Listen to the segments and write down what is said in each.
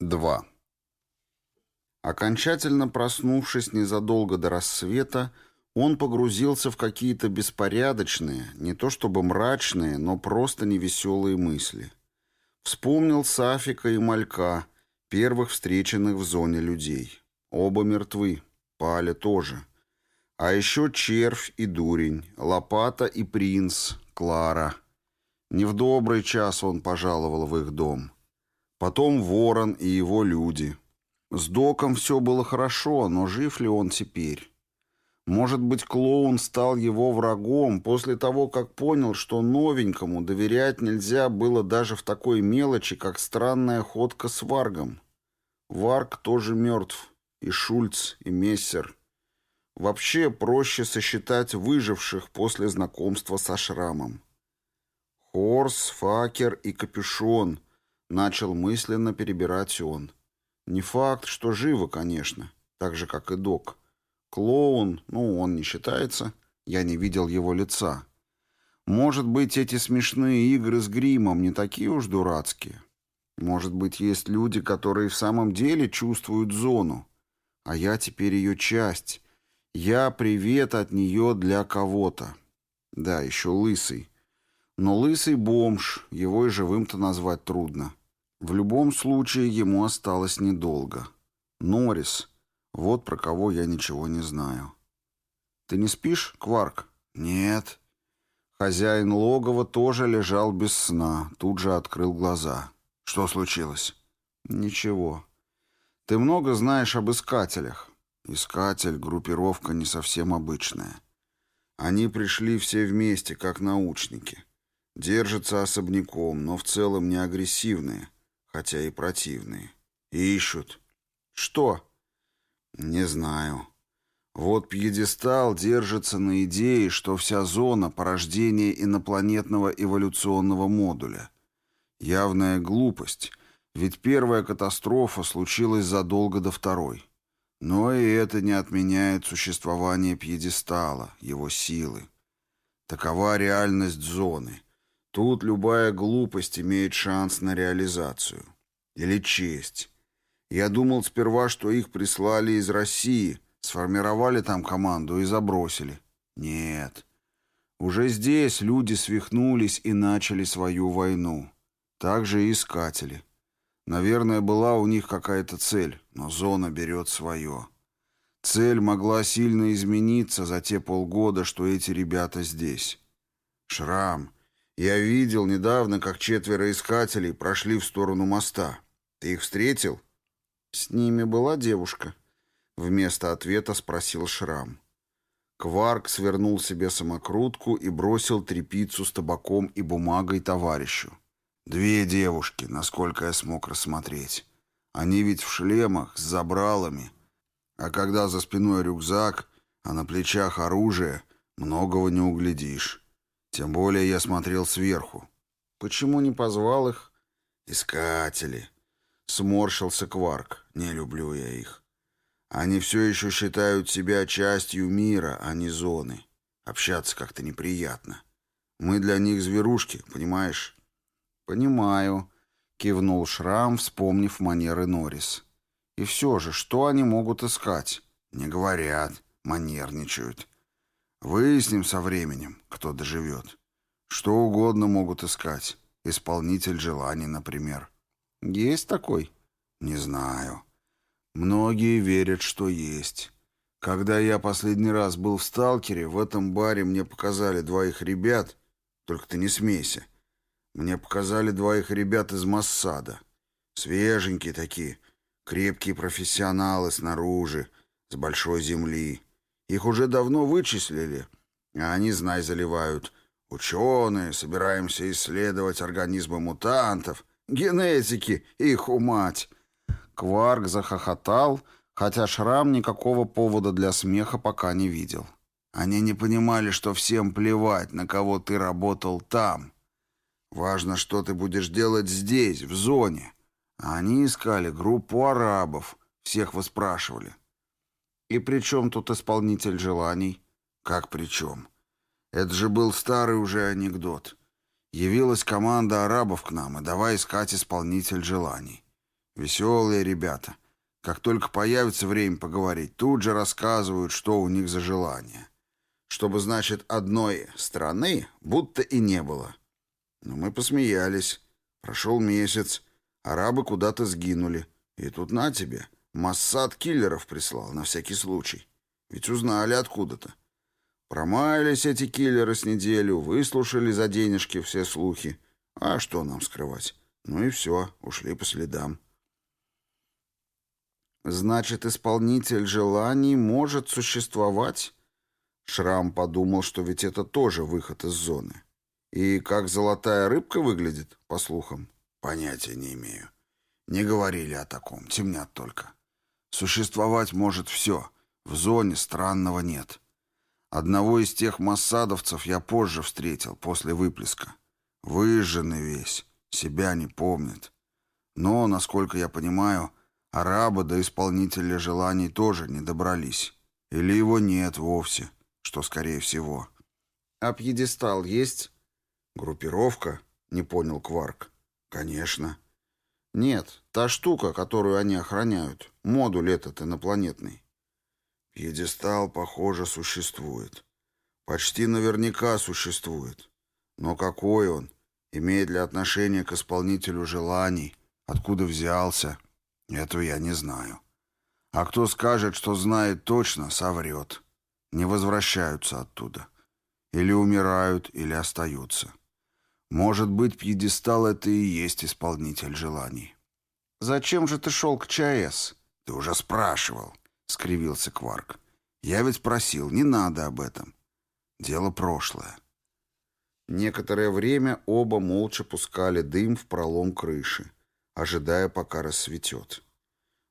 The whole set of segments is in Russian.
2. Окончательно проснувшись незадолго до рассвета, он погрузился в какие-то беспорядочные, не то чтобы мрачные, но просто невеселые мысли. Вспомнил Сафика и Малька, первых встреченных в зоне людей. Оба мертвы, Паля тоже. А еще Червь и Дурень, Лопата и Принц, Клара. Не в добрый час он пожаловал в их дом. Потом Ворон и его люди. С Доком все было хорошо, но жив ли он теперь? Может быть, клоун стал его врагом после того, как понял, что новенькому доверять нельзя было даже в такой мелочи, как странная ходка с Варгом. Варг тоже мертв, и Шульц, и Мессер. Вообще проще сосчитать выживших после знакомства со шрамом. Хорс, Факер и Капюшон — Начал мысленно перебирать он. Не факт, что живо, конечно, так же, как и док. Клоун, ну, он не считается. Я не видел его лица. Может быть, эти смешные игры с гримом не такие уж дурацкие. Может быть, есть люди, которые в самом деле чувствуют зону. А я теперь ее часть. Я привет от нее для кого-то. Да, еще лысый. Но лысый бомж, его и живым-то назвать трудно. В любом случае ему осталось недолго. Норрис. Вот про кого я ничего не знаю. «Ты не спишь, Кварк?» «Нет». Хозяин логова тоже лежал без сна, тут же открыл глаза. «Что случилось?» «Ничего. Ты много знаешь об искателях?» «Искатель — группировка не совсем обычная. Они пришли все вместе, как научники. Держатся особняком, но в целом не агрессивные» хотя и противные. Ищут. Что? Не знаю. Вот пьедестал держится на идее, что вся зона — порождение инопланетного эволюционного модуля. Явная глупость, ведь первая катастрофа случилась задолго до второй. Но и это не отменяет существование пьедестала, его силы. Такова реальность зоны — Тут любая глупость имеет шанс на реализацию. Или честь. Я думал сперва, что их прислали из России, сформировали там команду и забросили. Нет. Уже здесь люди свихнулись и начали свою войну. Так же и искатели. Наверное, была у них какая-то цель, но зона берет свое. Цель могла сильно измениться за те полгода, что эти ребята здесь. Шрам — я видел недавно, как четверо искателей прошли в сторону моста. Ты их встретил? С ними была девушка. Вместо ответа спросил Шрам. Кварк свернул себе самокрутку и бросил трепицу с табаком и бумагой товарищу. Две девушки, насколько я смог рассмотреть. Они ведь в шлемах, с забралами. А когда за спиной рюкзак, а на плечах оружие, многого не углядишь. Тем более я смотрел сверху. Почему не позвал их? Искатели. Сморщился Кварк. Не люблю я их. Они все еще считают себя частью мира, а не зоны. Общаться как-то неприятно. Мы для них зверушки, понимаешь? Понимаю, кивнул Шрам, вспомнив манеры Норрис. И все же, что они могут искать? Не говорят, манерничают. Выясним со временем, кто доживет. Что угодно могут искать. Исполнитель желаний, например. Есть такой? Не знаю. Многие верят, что есть. Когда я последний раз был в «Сталкере», в этом баре мне показали двоих ребят, только ты не смейся. Мне показали двоих ребят из Массада. Свеженькие такие, крепкие профессионалы снаружи, с большой земли. Их уже давно вычислили, а они, знай, заливают. Ученые, собираемся исследовать организмы мутантов, генетики, их умать. Кварк захохотал, хотя Шрам никакого повода для смеха пока не видел. Они не понимали, что всем плевать, на кого ты работал там. Важно, что ты будешь делать здесь, в зоне. Они искали группу арабов, всех выспрашивали. И при чем тут исполнитель желаний? Как при чем? Это же был старый уже анекдот. Явилась команда арабов к нам, и давай искать исполнитель желаний. Веселые ребята. Как только появится время поговорить, тут же рассказывают, что у них за желание. Чтобы, значит, одной страны будто и не было. Но мы посмеялись. Прошел месяц, арабы куда-то сгинули. И тут на тебе, Массад киллеров прислал, на всякий случай. Ведь узнали откуда-то. Промаялись эти киллеры с неделю, выслушали за денежки все слухи. А что нам скрывать? Ну и все, ушли по следам. Значит, исполнитель желаний может существовать? Шрам подумал, что ведь это тоже выход из зоны. И как золотая рыбка выглядит, по слухам? Понятия не имею. Не говорили о таком, темнят только. Существовать может все. В зоне странного нет. Одного из тех массадовцев я позже встретил, после выплеска. Выжженный весь, себя не помнит. Но, насколько я понимаю, арабы до исполнителя желаний тоже не добрались. Или его нет вовсе, что скорее всего. А пьедестал есть? Группировка? Не понял Кварк. Конечно. Нет, та штука, которую они охраняют. Модуль этот инопланетный. Пьедестал, похоже, существует. Почти наверняка существует. Но какой он? Имеет ли отношение к исполнителю желаний? Откуда взялся? Этого я не знаю. А кто скажет, что знает точно, соврет. Не возвращаются оттуда. Или умирают, или остаются. Может быть, пьедестал — это и есть исполнитель желаний. «Зачем же ты шел к ЧАЭС?» «Ты уже спрашивал», — скривился Кварк. «Я ведь просил, не надо об этом. Дело прошлое». Некоторое время оба молча пускали дым в пролом крыши, ожидая, пока рассветет.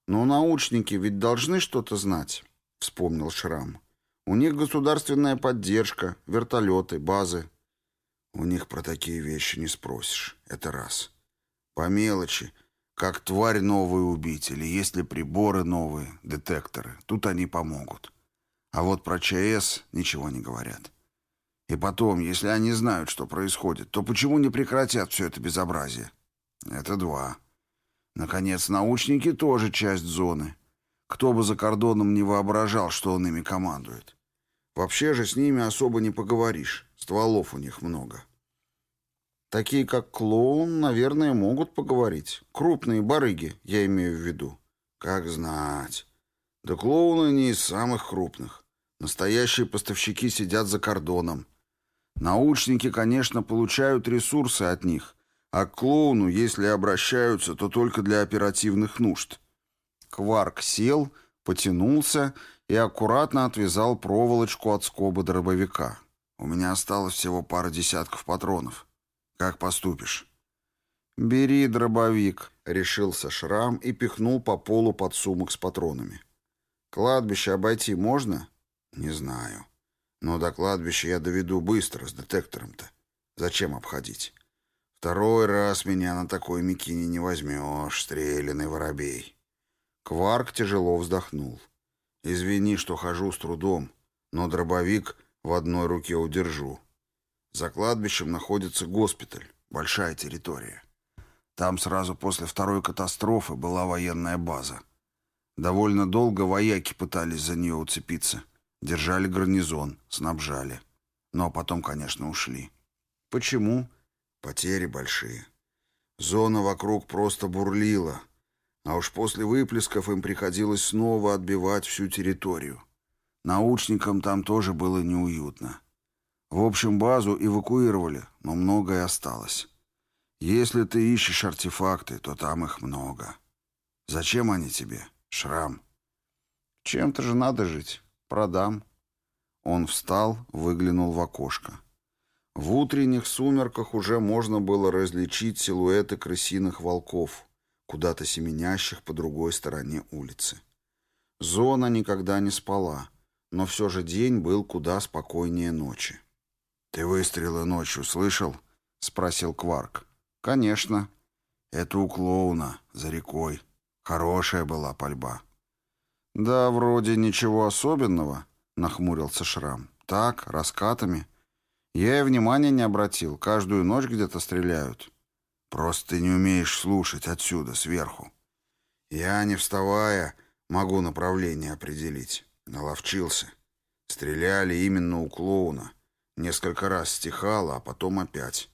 «Но научники ведь должны что-то знать», — вспомнил Шрам. «У них государственная поддержка, вертолеты, базы». «У них про такие вещи не спросишь. Это раз. По мелочи, как тварь новую убить, или есть ли приборы новые, детекторы. Тут они помогут. А вот про ЧАЭС ничего не говорят. И потом, если они знают, что происходит, то почему не прекратят все это безобразие? Это два. Наконец, научники тоже часть зоны. Кто бы за кордоном не воображал, что он ими командует. Вообще же с ними особо не поговоришь. Стволов у них много. Такие, как клоун, наверное, могут поговорить. Крупные барыги, я имею в виду. Как знать. Да клоуны не из самых крупных. Настоящие поставщики сидят за кордоном. Научники, конечно, получают ресурсы от них, а к клоуну, если обращаются, то только для оперативных нужд. Кварк сел, потянулся и аккуратно отвязал проволочку от скобы дробовика. У меня осталось всего пара десятков патронов. Как поступишь?» «Бери дробовик», — решился Шрам и пихнул по полу подсумок с патронами. «Кладбище обойти можно?» «Не знаю. Но до кладбища я доведу быстро, с детектором-то. Зачем обходить? Второй раз меня на такой мякине не возьмешь, стрелянный воробей». Кварк тяжело вздохнул. «Извини, что хожу с трудом, но дробовик в одной руке удержу. За кладбищем находится госпиталь, большая территория. Там сразу после второй катастрофы была военная база. Довольно долго вояки пытались за нее уцепиться. Держали гарнизон, снабжали. Но потом, конечно, ушли. Почему? Потери большие. Зона вокруг просто бурлила. А уж после выплесков им приходилось снова отбивать всю территорию. Научникам там тоже было неуютно. В общем, базу эвакуировали, но многое осталось. Если ты ищешь артефакты, то там их много. Зачем они тебе? Шрам. Чем-то же надо жить. Продам. Он встал, выглянул в окошко. В утренних сумерках уже можно было различить силуэты крысиных волков, куда-то семенящих по другой стороне улицы. Зона никогда не спала, но все же день был куда спокойнее ночи. «Ты выстрелы ночью слышал?» — спросил Кварк. «Конечно». «Это у клоуна, за рекой. Хорошая была пальба». «Да, вроде ничего особенного», — нахмурился Шрам. «Так, раскатами. Я и внимания не обратил. Каждую ночь где-то стреляют». «Просто ты не умеешь слушать отсюда, сверху. Я, не вставая, могу направление определить. Наловчился. Стреляли именно у клоуна. Несколько раз стихало, а потом опять.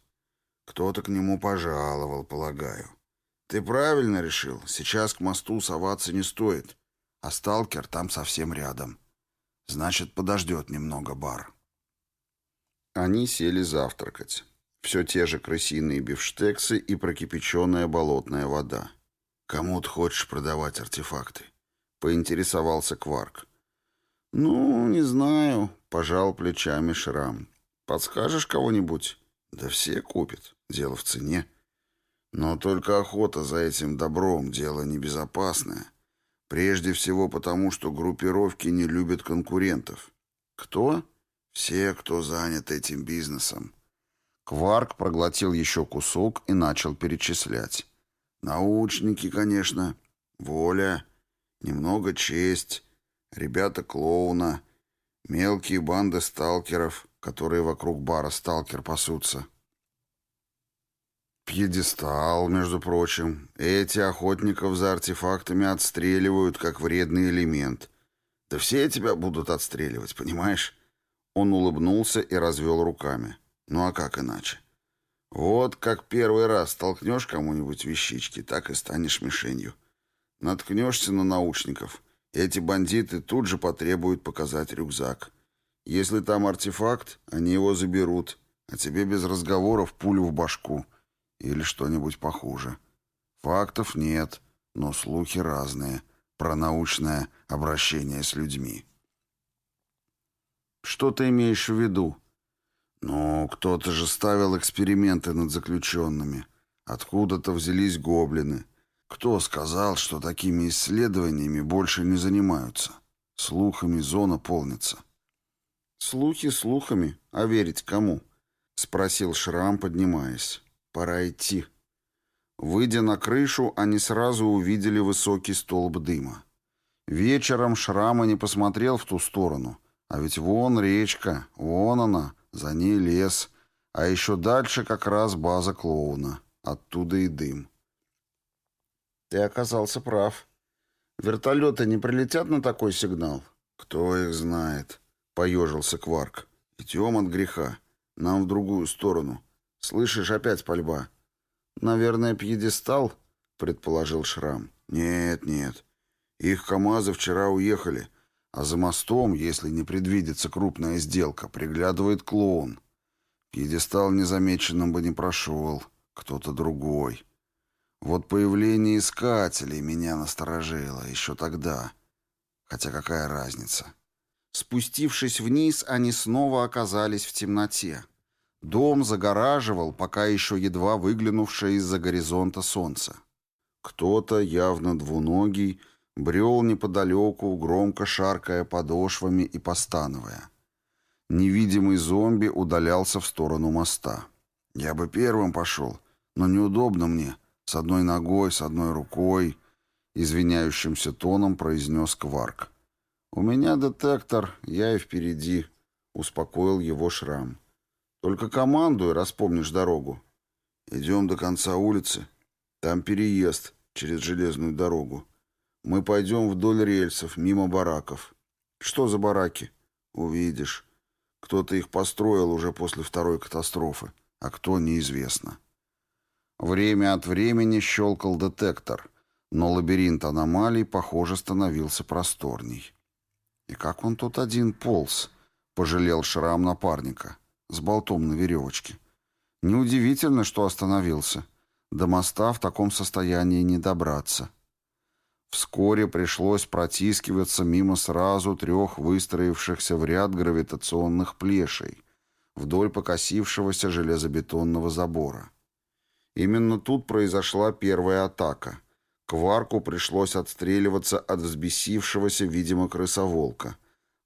Кто-то к нему пожаловал, полагаю. Ты правильно решил. Сейчас к мосту соваться не стоит. А сталкер там совсем рядом. Значит, подождет немного бар. Они сели завтракать. Все те же крысиные бифштексы и прокипяченная болотная вода. «Кому ты хочешь продавать артефакты?» — поинтересовался Кварк. «Ну, не знаю», — пожал плечами Шрам. «Подскажешь кого-нибудь?» «Да все купят. Дело в цене». Но только охота за этим добром — дело небезопасное. Прежде всего потому, что группировки не любят конкурентов. Кто? Все, кто занят этим бизнесом. Кварк проглотил еще кусок и начал перечислять. Научники, конечно, воля, немного честь, ребята-клоуна, мелкие банды сталкеров, которые вокруг бара сталкер пасутся. Пьедестал, между прочим. Эти охотников за артефактами отстреливают, как вредный элемент. Да все тебя будут отстреливать, понимаешь? Он улыбнулся и развел руками. Ну а как иначе? Вот как первый раз толкнешь кому-нибудь вещички, так и станешь мишенью. Наткнешься на научников. Эти бандиты тут же потребуют показать рюкзак. Если там артефакт, они его заберут, а тебе без разговоров пулю в башку. Или что-нибудь похуже. Фактов нет, но слухи разные про научное обращение с людьми. Что ты имеешь в виду? Ну, кто-то же ставил эксперименты над заключенными. Откуда-то взялись гоблины. Кто сказал, что такими исследованиями больше не занимаются? Слухами зона полнится. Слухи слухами, а верить кому? Спросил Шрам, поднимаясь. Пора идти. Выйдя на крышу, они сразу увидели высокий столб дыма. Вечером Шрама не посмотрел в ту сторону. А ведь вон речка, вон она, за ней лес, а еще дальше как раз база клоуна. Оттуда и дым. Ты оказался прав. Вертолеты не прилетят на такой сигнал? Кто их знает, поежился Кварк. Идем от греха. Нам в другую сторону. Слышишь, опять пальба. Наверное, пьедестал, предположил Шрам. Нет, нет. Их КамАЗы вчера уехали, а за мостом, если не предвидится крупная сделка, приглядывает клоун. Пьедестал незамеченным бы не прошел. Кто-то другой. Вот появление искателей меня насторожило еще тогда. Хотя какая разница? Спустившись вниз, они снова оказались в темноте. Дом загораживал, пока еще едва выглянувшее из-за горизонта солнце. Кто-то, явно двуногий, брел неподалеку, громко шаркая подошвами и постановая. Невидимый зомби удалялся в сторону моста. «Я бы первым пошел, но неудобно мне. С одной ногой, с одной рукой», — извиняющимся тоном произнес Кварк. «У меня детектор, я и впереди», — успокоил его шрам. Только командуй, раз помнишь дорогу. Идем до конца улицы. Там переезд через железную дорогу. Мы пойдем вдоль рельсов, мимо бараков. Что за бараки? Увидишь. Кто-то их построил уже после второй катастрофы, а кто неизвестно. Время от времени щелкал детектор, но лабиринт аномалий, похоже, становился просторней. И как он тут один полз, пожалел шрам напарника с болтом на веревочке. Неудивительно, что остановился. До моста в таком состоянии не добраться. Вскоре пришлось протискиваться мимо сразу трех выстроившихся в ряд гравитационных плешей вдоль покосившегося железобетонного забора. Именно тут произошла первая атака. Кварку пришлось отстреливаться от взбесившегося, видимо, крысоволка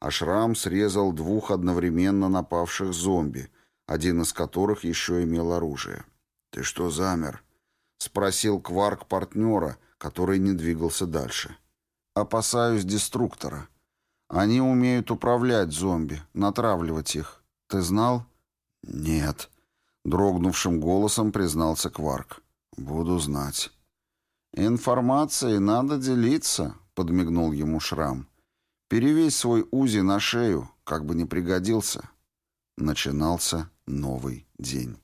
а шрам срезал двух одновременно напавших зомби, один из которых еще имел оружие. «Ты что замер?» — спросил Кварк партнера, который не двигался дальше. «Опасаюсь деструктора. Они умеют управлять зомби, натравливать их. Ты знал?» «Нет», — дрогнувшим голосом признался Кварк. «Буду знать». «Информацией надо делиться», — подмигнул ему Шрам. «Перевесь свой УЗИ на шею, как бы не пригодился». Начинался новый день.